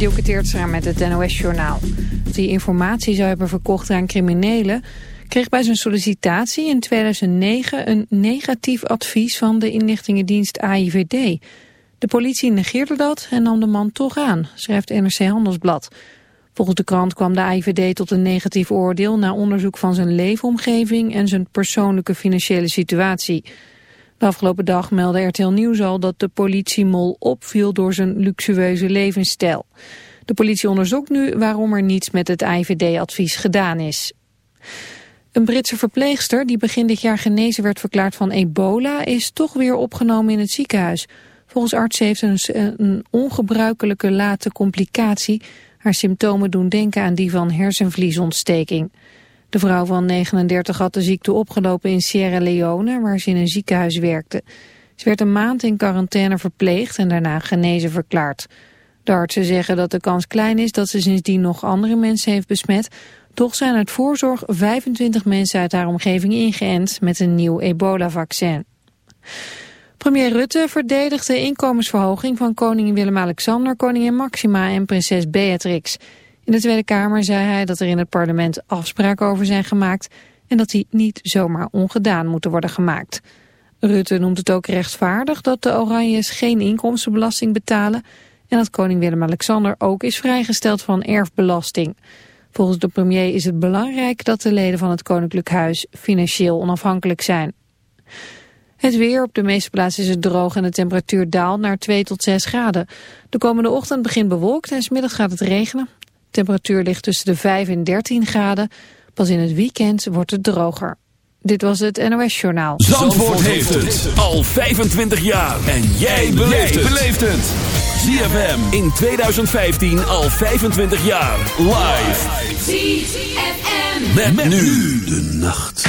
Dielke Teertstra met het NOS-journaal. Die informatie zou hebben verkocht aan criminelen... kreeg bij zijn sollicitatie in 2009 een negatief advies van de inlichtingendienst AIVD. De politie negeerde dat en nam de man toch aan, schrijft NRC Handelsblad. Volgens de krant kwam de AIVD tot een negatief oordeel... na onderzoek van zijn leefomgeving en zijn persoonlijke financiële situatie... De afgelopen dag meldde RTL Nieuws al dat de politiemol opviel door zijn luxueuze levensstijl. De politie onderzoekt nu waarom er niets met het IVD-advies gedaan is. Een Britse verpleegster die begin dit jaar genezen werd verklaard van ebola is toch weer opgenomen in het ziekenhuis. Volgens artsen heeft ze een, een ongebruikelijke late complicatie. Haar symptomen doen denken aan die van hersenvliesontsteking. De vrouw van 39 had de ziekte opgelopen in Sierra Leone, waar ze in een ziekenhuis werkte. Ze werd een maand in quarantaine verpleegd en daarna genezen verklaard. De artsen zeggen dat de kans klein is dat ze sindsdien nog andere mensen heeft besmet. Toch zijn uit voorzorg 25 mensen uit haar omgeving ingeënt met een nieuw ebola-vaccin. Premier Rutte verdedigt de inkomensverhoging van koningin Willem-Alexander, koningin Maxima en prinses Beatrix. In de Tweede Kamer zei hij dat er in het parlement afspraken over zijn gemaakt en dat die niet zomaar ongedaan moeten worden gemaakt. Rutte noemt het ook rechtvaardig dat de Oranjes geen inkomstenbelasting betalen en dat koning Willem-Alexander ook is vrijgesteld van erfbelasting. Volgens de premier is het belangrijk dat de leden van het Koninklijk Huis financieel onafhankelijk zijn. Het weer op de meeste plaatsen is het droog en de temperatuur daalt naar 2 tot 6 graden. De komende ochtend begint bewolkt en smiddag gaat het regenen. Temperatuur ligt tussen de 5 en 13 graden. Pas in het weekend wordt het droger. Dit was het NOS Journaal. Zandvoort, heeft het al 25 jaar. En jij beleeft het. ZFM in 2015 al 25 jaar. Live. ZFM. met nu de nacht.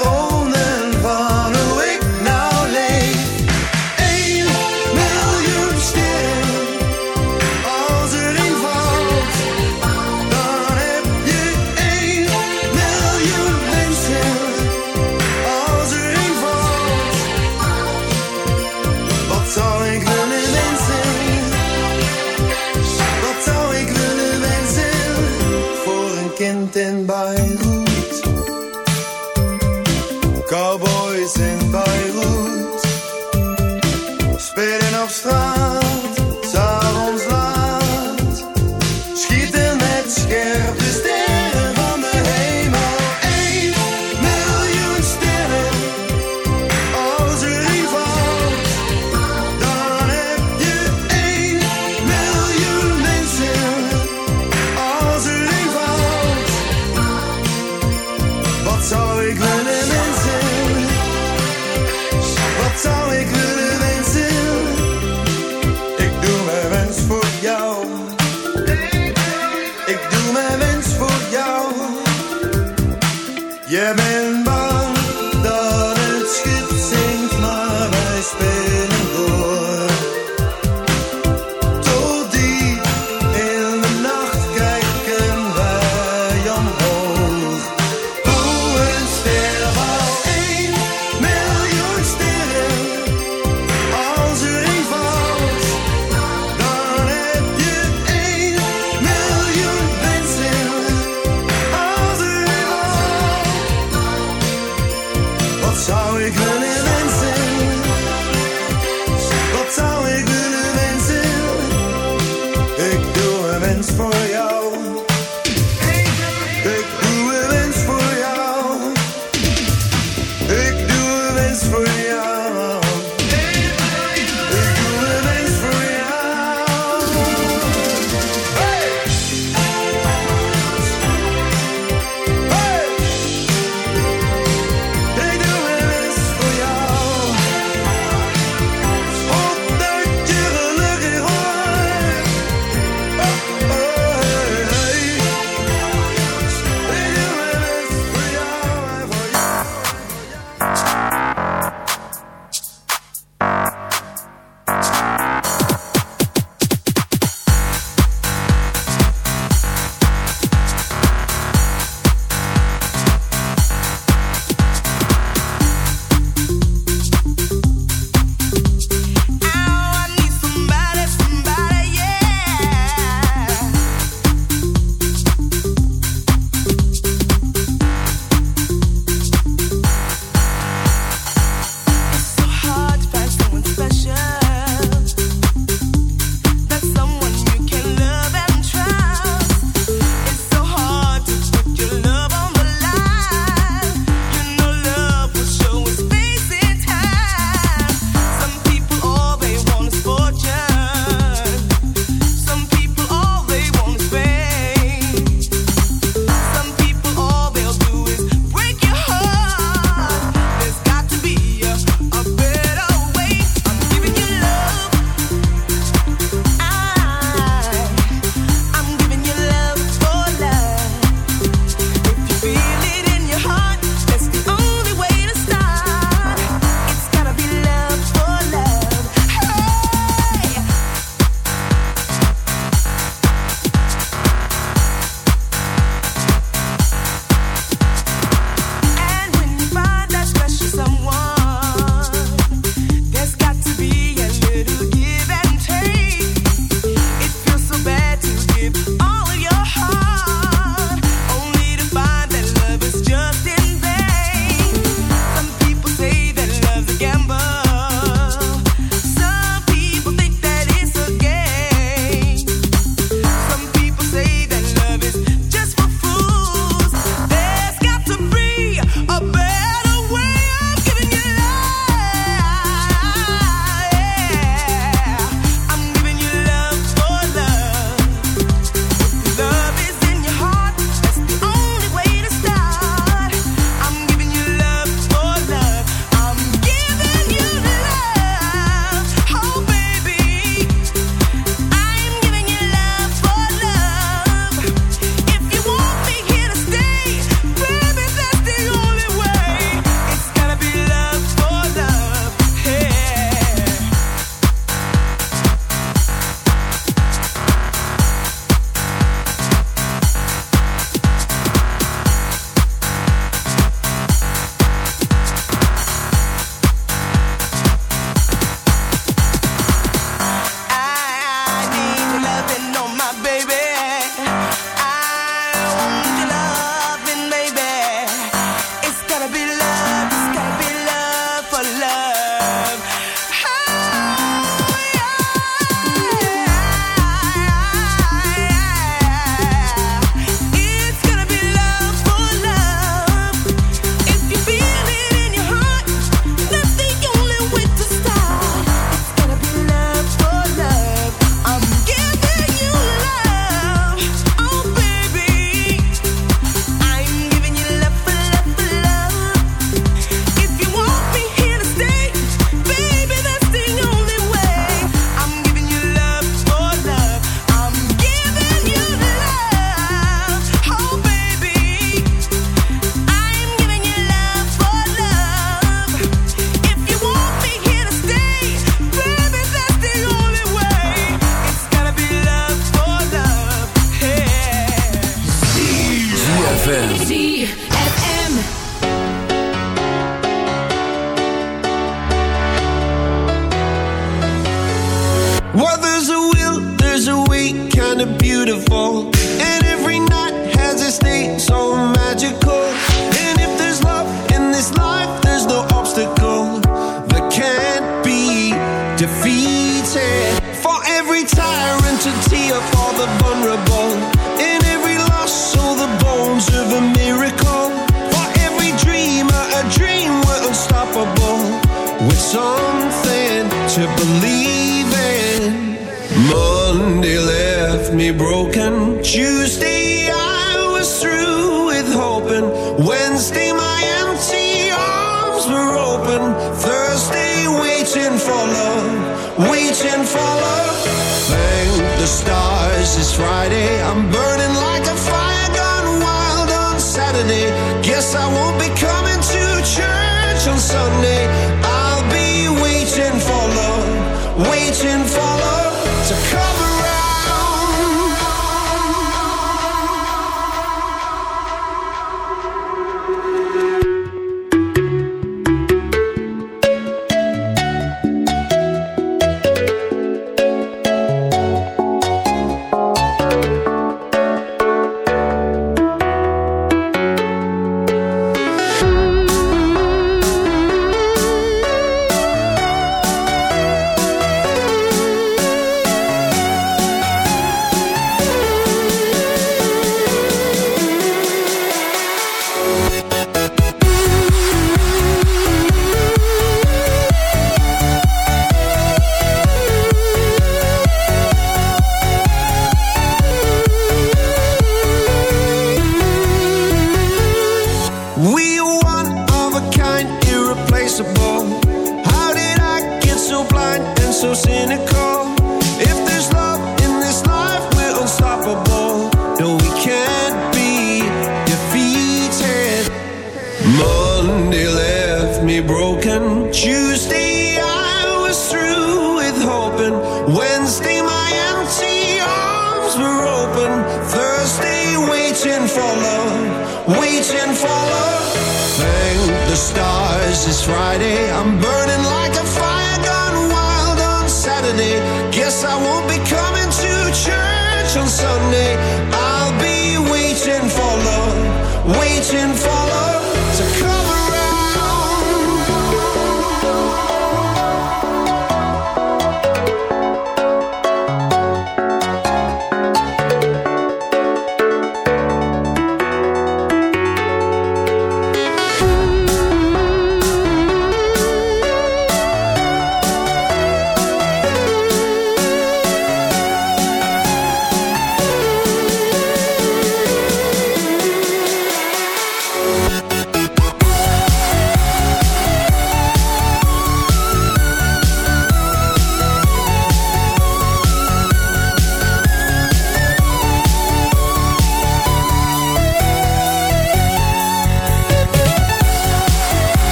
Fall.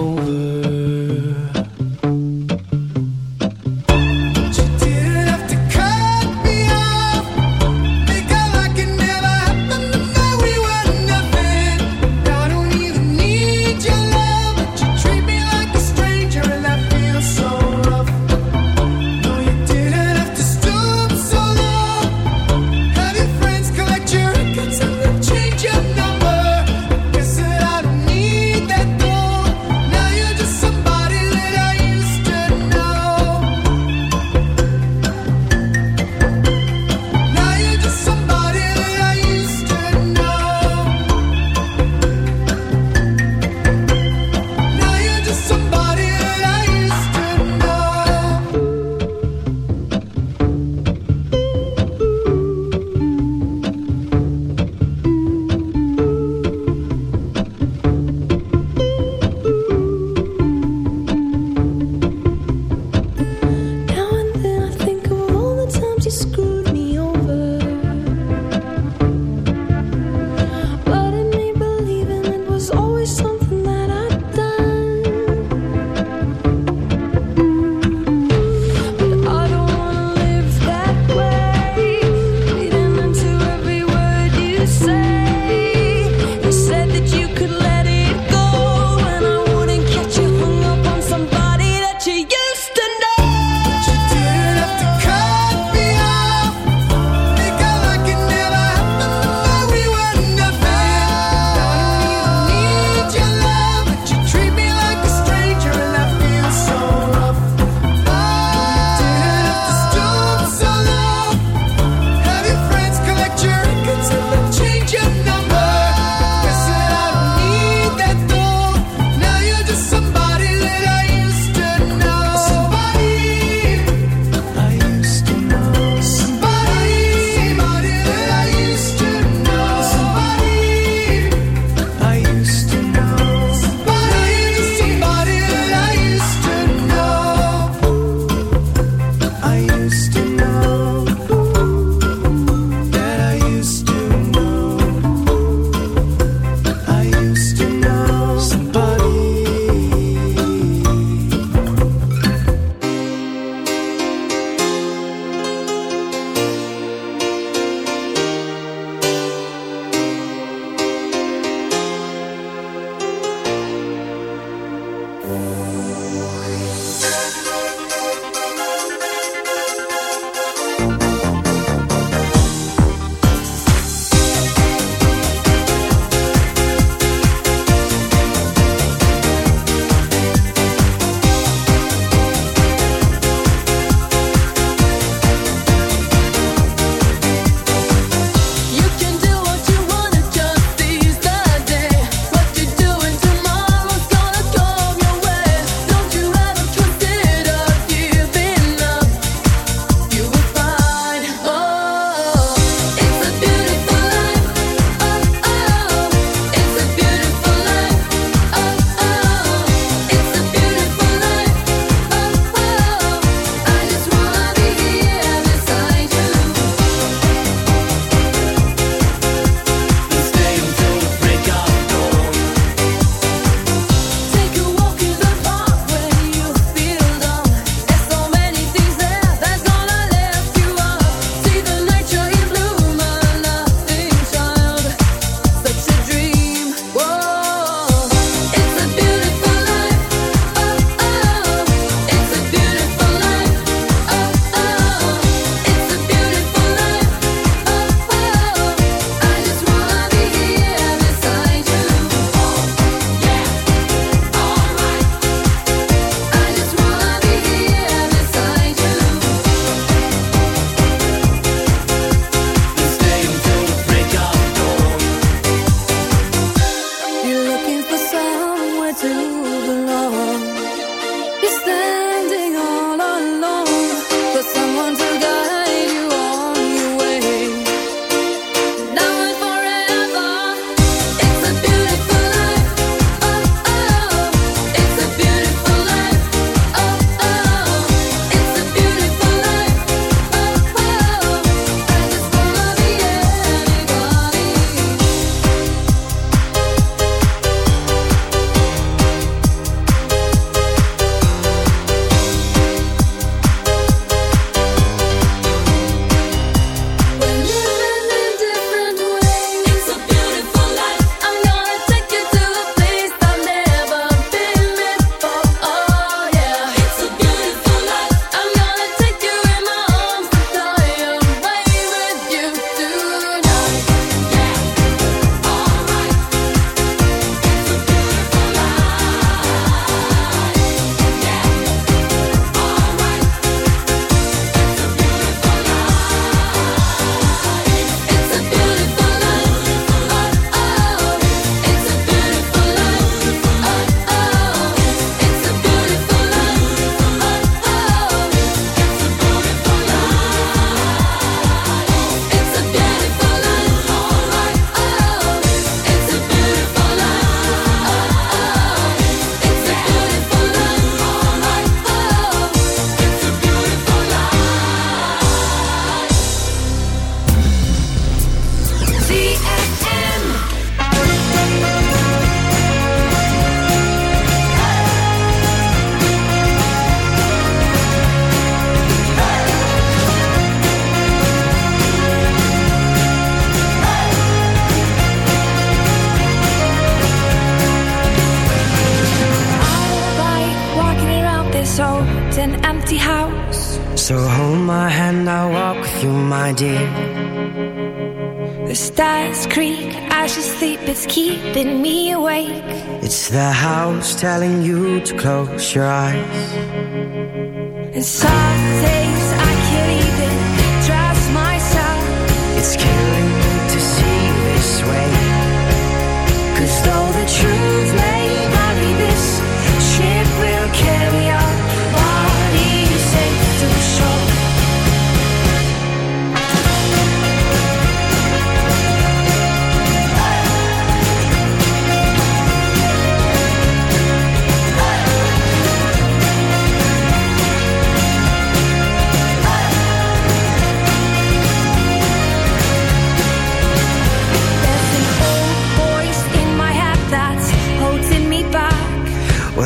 over.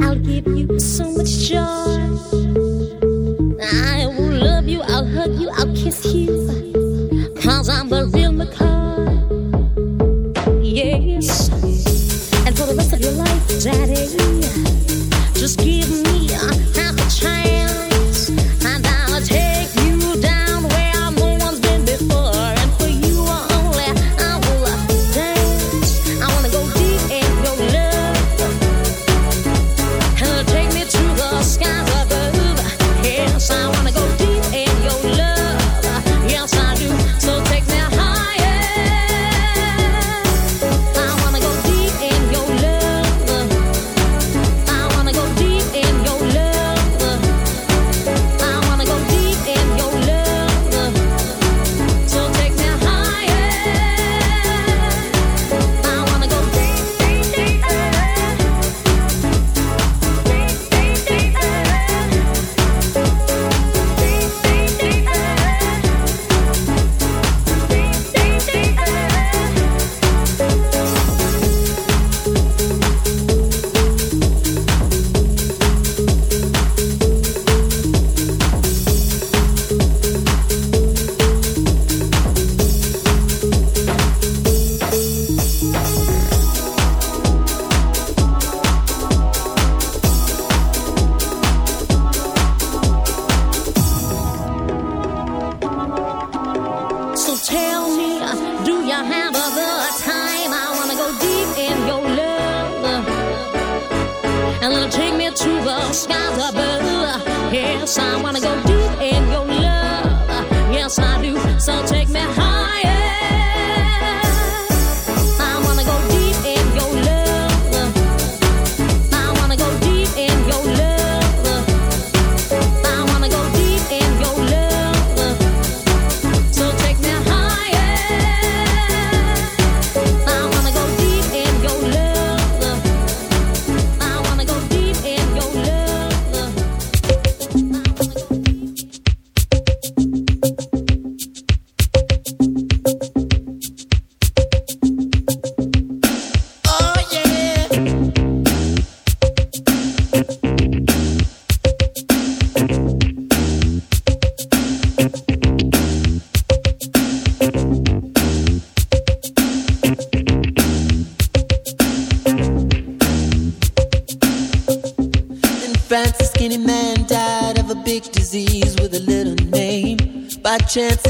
I'll give you so much joy. I will love you, I'll hug you, I'll kiss you. Cause I'm the real Yes. And for the rest of your life, Daddy, just give me. So take me home. chance.